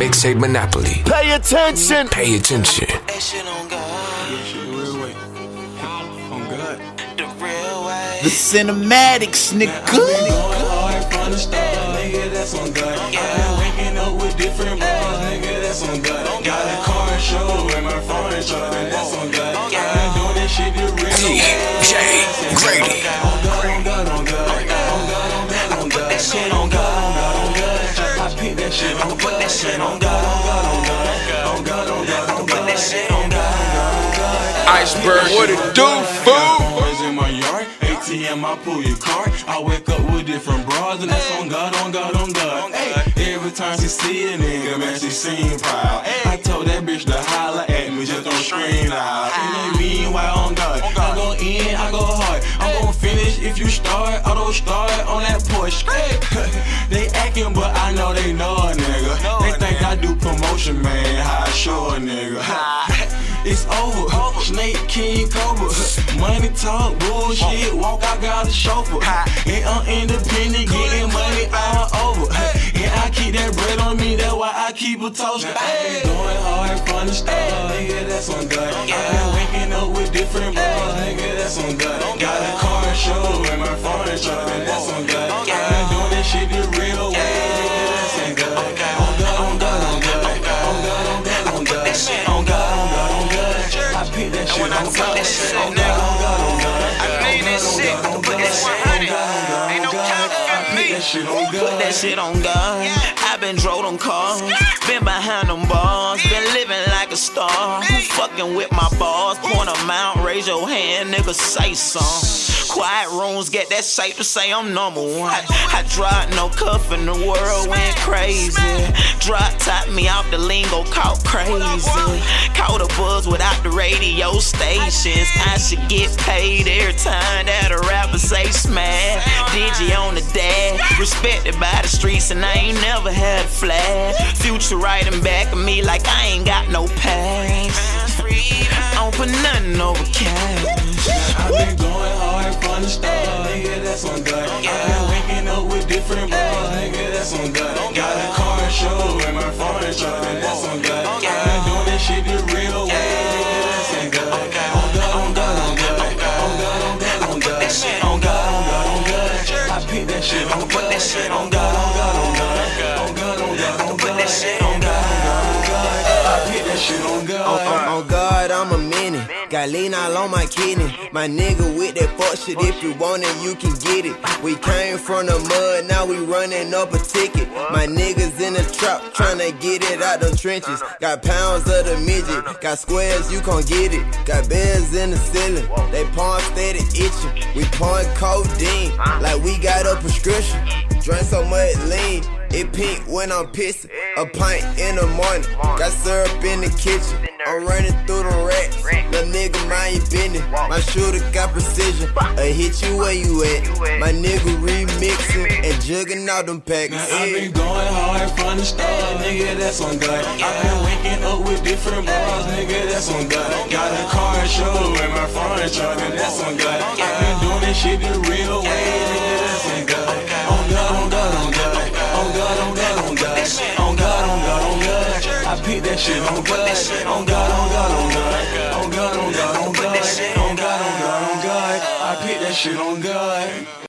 Mixtape Monopoly. Pay attention. Pay attention. That shit on God. The real way. The cinematics, nigga. hard from the start, nigga, that's on God. I've been waking up with different bras, nigga, that's on God. Got a car show and my phone is charging, that's on God. I've been doing this shit the real way. DJ Grady. God. I that shit on Put that shit on God. On God, on God. On God, on God, on Put that shit on God. Iceberg, what it do, fool? Boys in my yard, ATM, I pull your card. I wake up with different bras, and that's on God, on God, on God. Every time she see a nigga, man, she seem proud. I told that bitch to holler at me, just don't scream loud. And then meanwhile, on God, I go in, I go hard. I'm gonna finish if you start, I don't start on that push. Snake King Cobra. Money talk, bullshit. Walk out, got a chauffeur. And I'm independent, getting money all over. And I keep that bread on me, that's why I keep a toaster. Hey. Going hard from the start, nigga, that's on God. I've been waking up with different bras, nigga, that's on God. Got a car show and my phone is charging, that's on God. I've been doing this shit the real way, I pick that shit when oh, oh, oh, I on put that shit On on God, God. on God, on God. I made that shit. Put that shit on God. Ain't no counterfeit me. That shit on Put that shit on God. i been drove them cars, been behind them bars, been living star. Fucking with my bars? Point them out, raise your hand, nigga, say some. Quiet rooms get that safe to say I'm number one. I dropped no cuff and the world went crazy. Drop top me off the lingo, caught crazy. Caught a buzz without the radio stations. I should get paid every time that a rapper say smash. Digi on the dash, respected by the streets, and I ain't never had a flash. Future writing back of me like I ain't got no past. I don't put nothing over cash. I've been going hard from the start, nigga, that's on God. I've been waking up with different bras, nigga, that's on God. Got a car show and my is charging, that's on God. I pick that shit on Put that shit on God. On God, God. on God, on God. On God, on God, on Put God. that shit on God. I pick that shit on On, God. on, on God, I'm. Got lean all on my kidney. My nigga with that fuck shit, if you want it, you can get it. We came from the mud, now we running up a ticket. My niggas in the trap, tryna get it out the trenches. Got pounds of the midget, got squares, you can't get it. Got bears in the ceiling, they palm steady itching. We pouring codeine, like we got a prescription. Drink so much lean, it pink when I'm pissing. A pint in the morning, got syrup in the kitchen. I'm running through the racks, nigga mind your business. My shooter got precision, I hit you where you at. My nigga remixing and jugging out them packs. I've been going hard from the start, nigga, that's on God. I've been waking up with different bras, nigga, that's on God. Got a car show and my phone charging, that's on God. I've been doing this shit the real way, nigga, that's on God. On God, on God, on God. On God, on God, on God. On God, on God, on God. I pick that shit on God. On God, on God, on God. shit on God.